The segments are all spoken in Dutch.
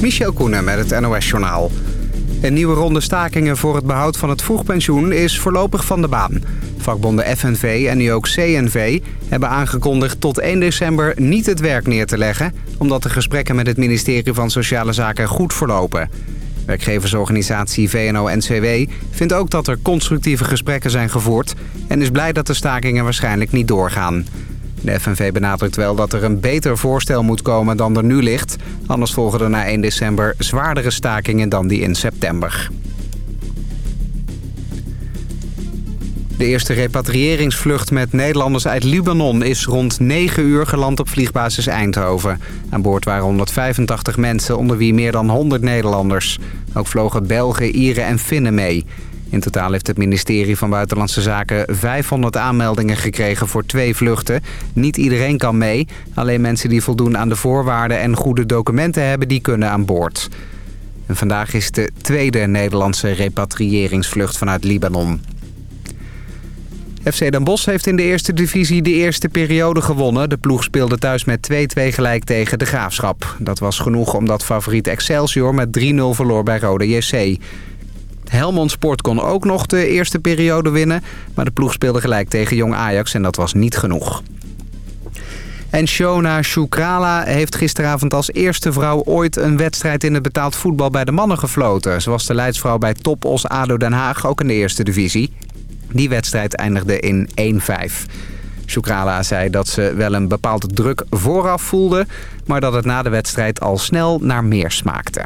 Michel Koenen met het NOS-journaal. Een nieuwe ronde stakingen voor het behoud van het vroegpensioen is voorlopig van de baan. Vakbonden FNV en nu ook CNV hebben aangekondigd tot 1 december niet het werk neer te leggen... omdat de gesprekken met het ministerie van Sociale Zaken goed verlopen. Werkgeversorganisatie VNO-NCW vindt ook dat er constructieve gesprekken zijn gevoerd... en is blij dat de stakingen waarschijnlijk niet doorgaan. De FNV benadrukt wel dat er een beter voorstel moet komen dan er nu ligt. Anders volgen er na 1 december zwaardere stakingen dan die in september. De eerste repatriëringsvlucht met Nederlanders uit Libanon is rond 9 uur geland op vliegbasis Eindhoven. Aan boord waren 185 mensen, onder wie meer dan 100 Nederlanders. Ook vlogen Belgen, Ieren en Finnen mee. In totaal heeft het ministerie van Buitenlandse Zaken 500 aanmeldingen gekregen voor twee vluchten. Niet iedereen kan mee. Alleen mensen die voldoen aan de voorwaarden en goede documenten hebben, die kunnen aan boord. En vandaag is de tweede Nederlandse repatriëringsvlucht vanuit Libanon. FC Den Bosch heeft in de eerste divisie de eerste periode gewonnen. De ploeg speelde thuis met 2-2 gelijk tegen de Graafschap. Dat was genoeg omdat favoriet Excelsior met 3-0 verloor bij Rode JC. Helmond Sport kon ook nog de eerste periode winnen. Maar de ploeg speelde gelijk tegen Jong Ajax en dat was niet genoeg. En Shona Shukrala heeft gisteravond als eerste vrouw ooit een wedstrijd in het betaald voetbal bij de mannen gefloten. Ze was de leidsvrouw bij Topos ADO Den Haag, ook in de eerste divisie. Die wedstrijd eindigde in 1-5. Shukrala zei dat ze wel een bepaalde druk vooraf voelde, maar dat het na de wedstrijd al snel naar meer smaakte.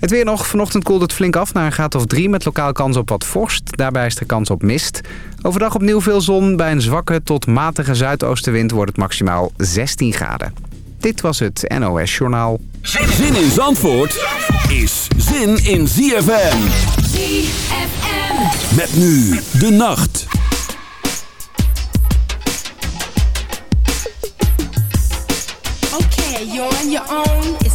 Het weer nog. Vanochtend koelt het flink af naar een graad of 3 met lokaal kans op wat vorst. Daarbij is de kans op mist. Overdag opnieuw veel zon. Bij een zwakke tot matige zuidoostenwind wordt het maximaal 16 graden. Dit was het NOS Journaal. Zin in Zandvoort is zin in ZFM. ZFM. Met nu de nacht. Okay, you're on your own.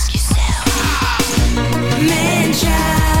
man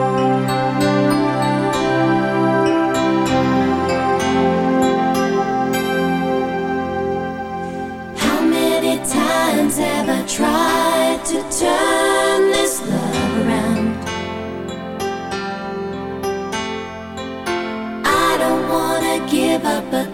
Papa.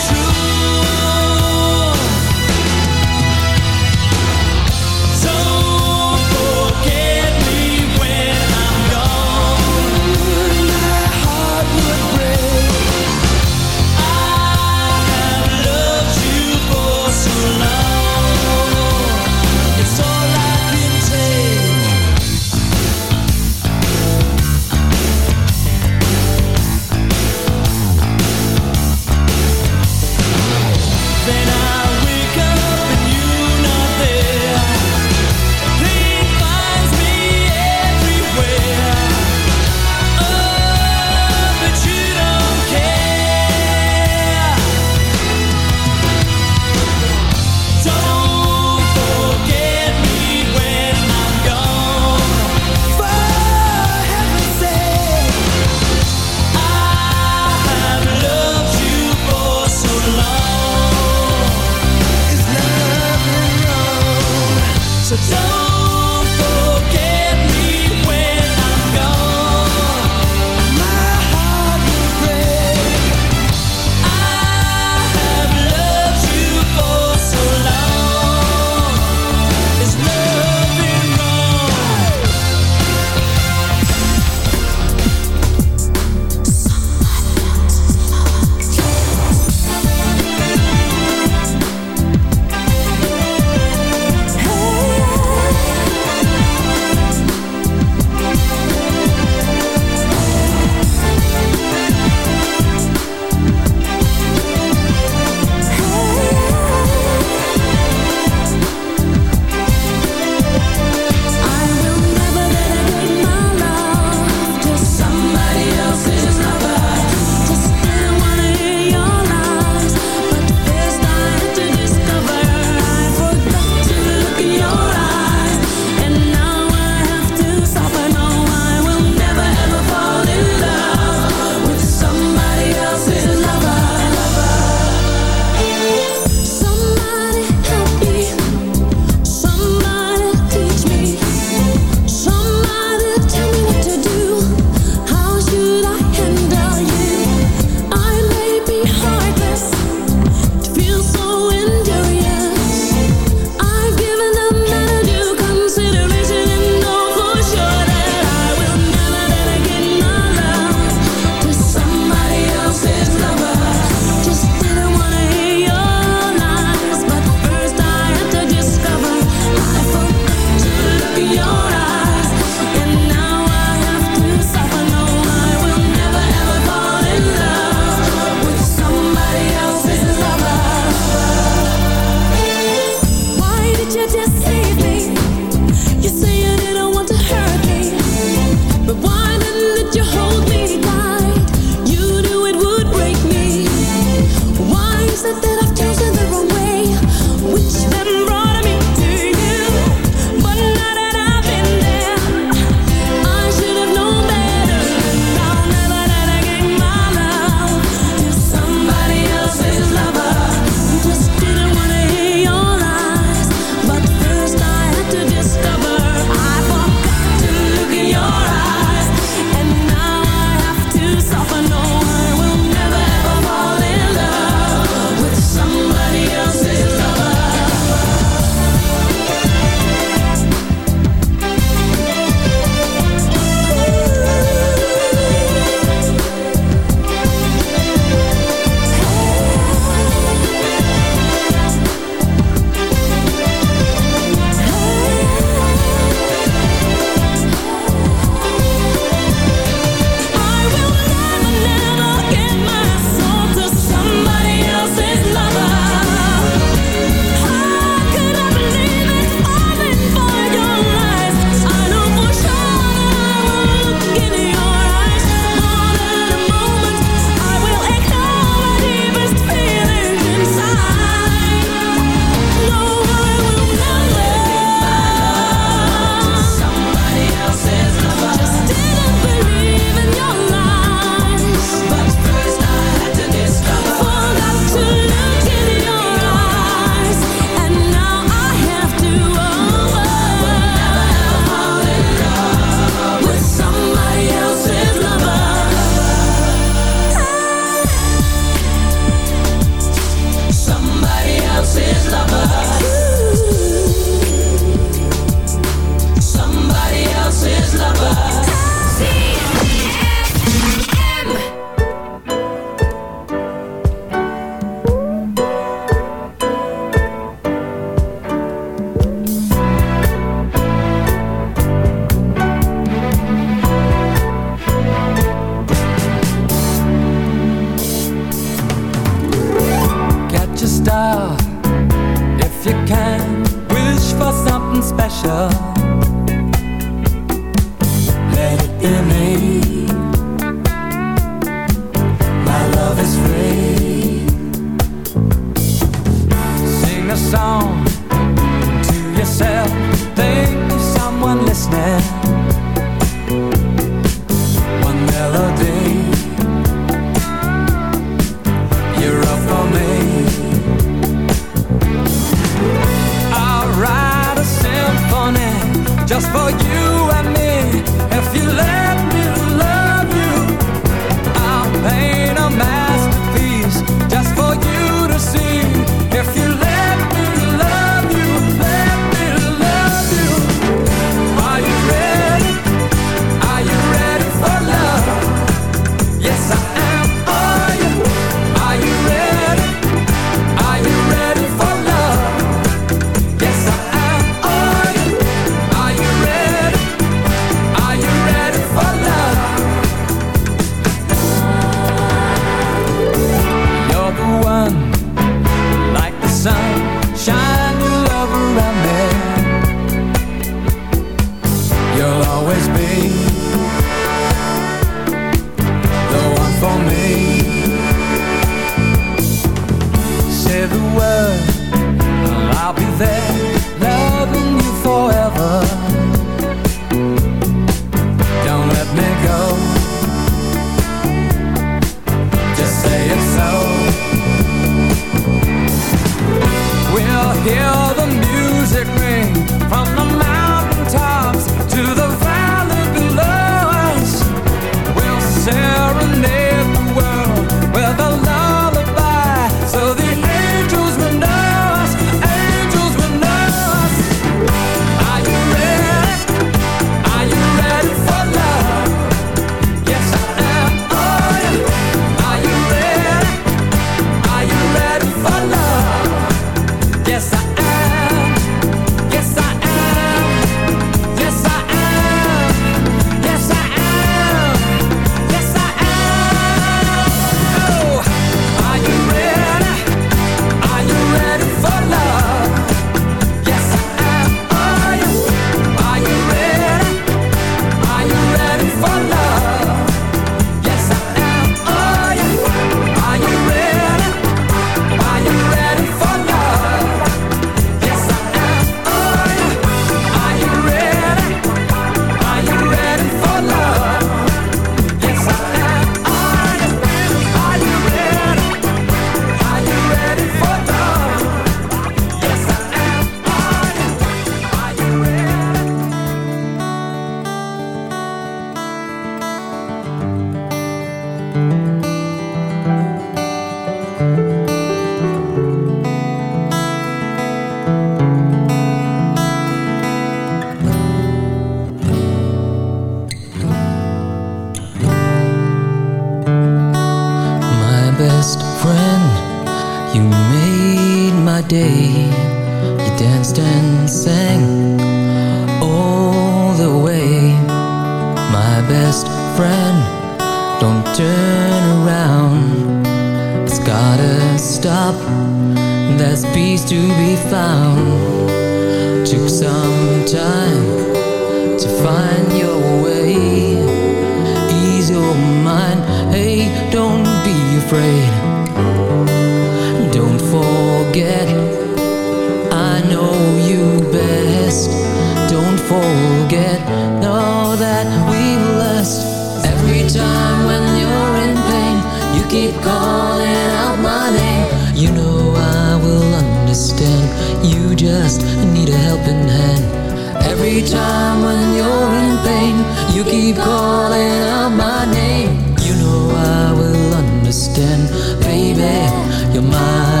Your mind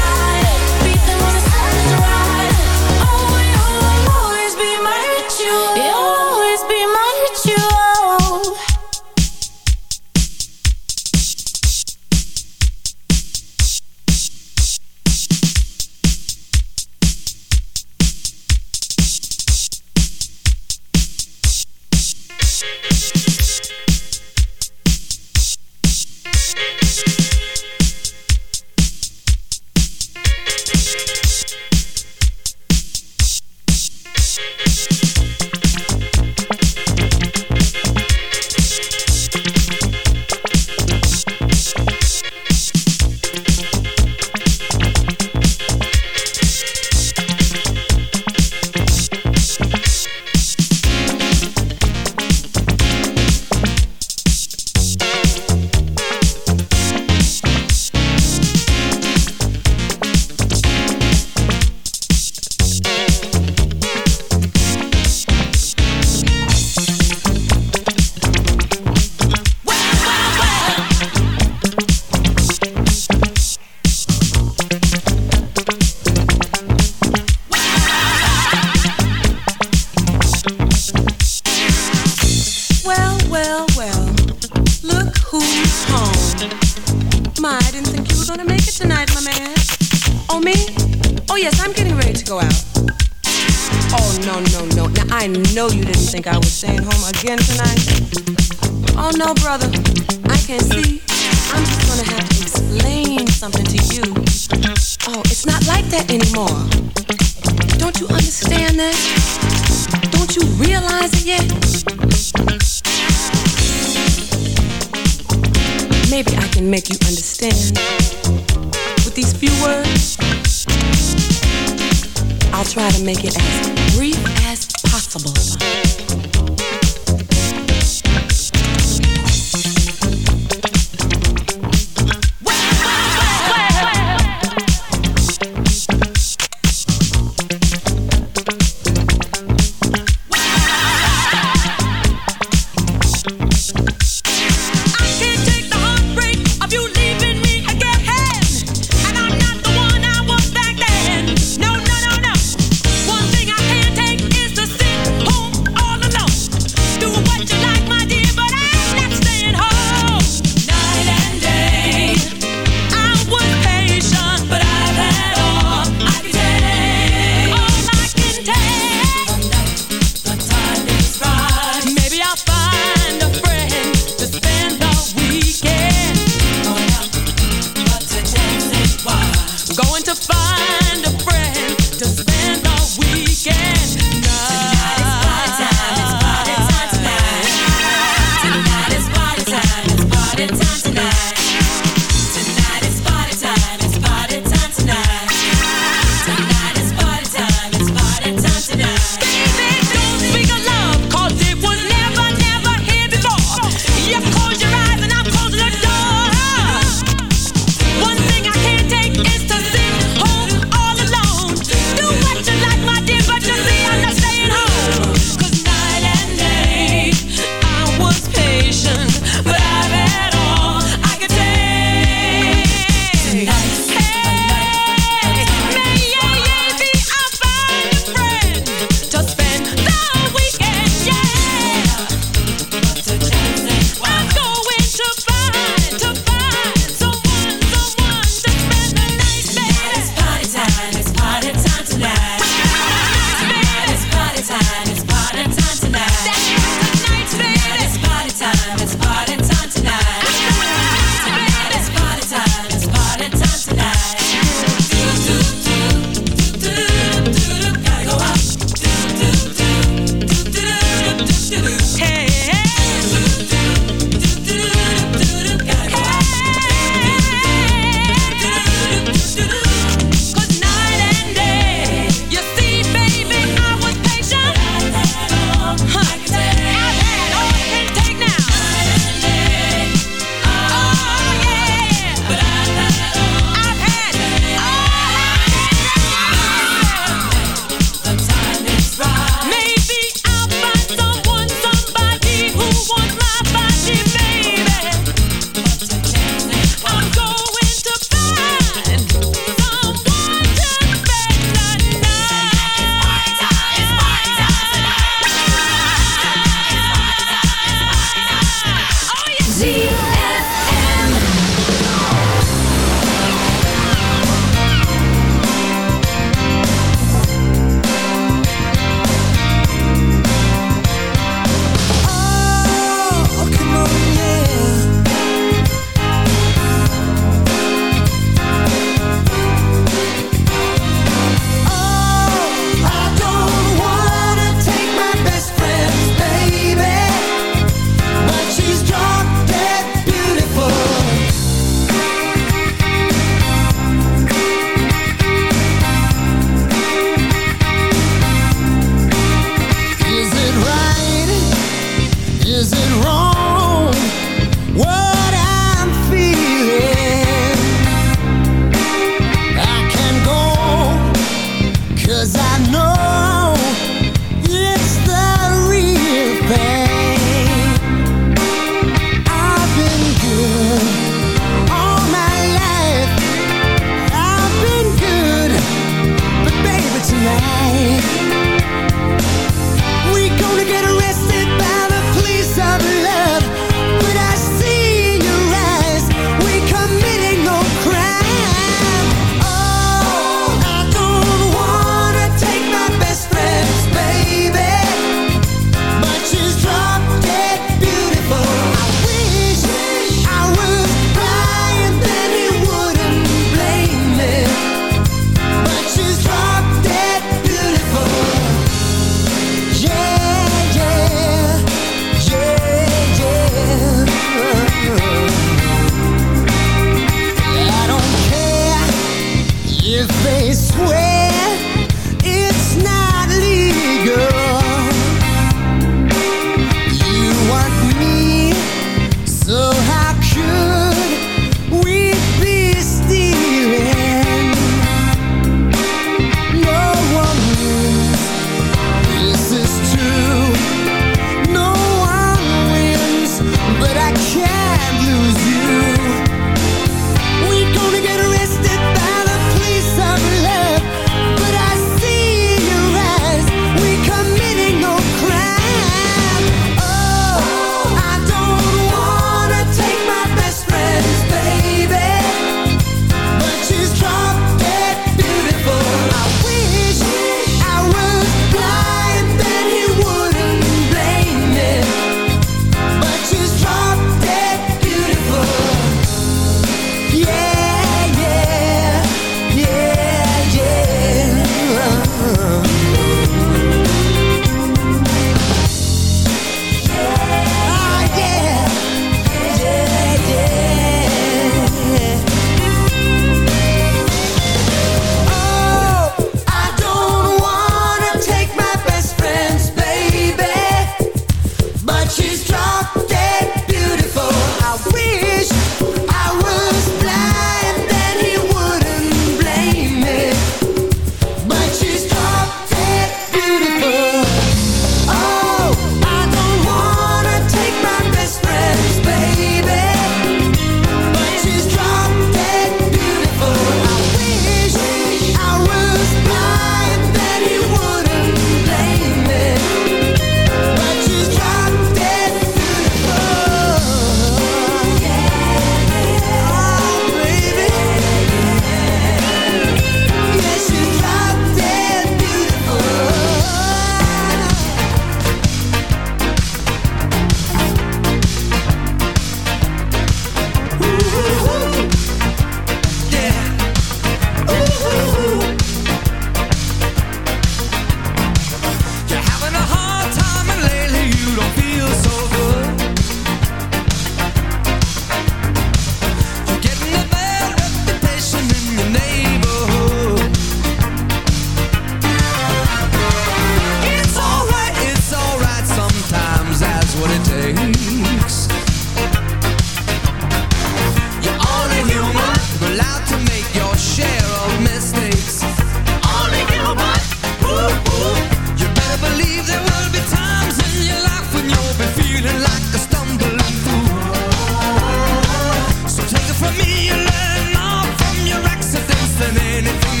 anything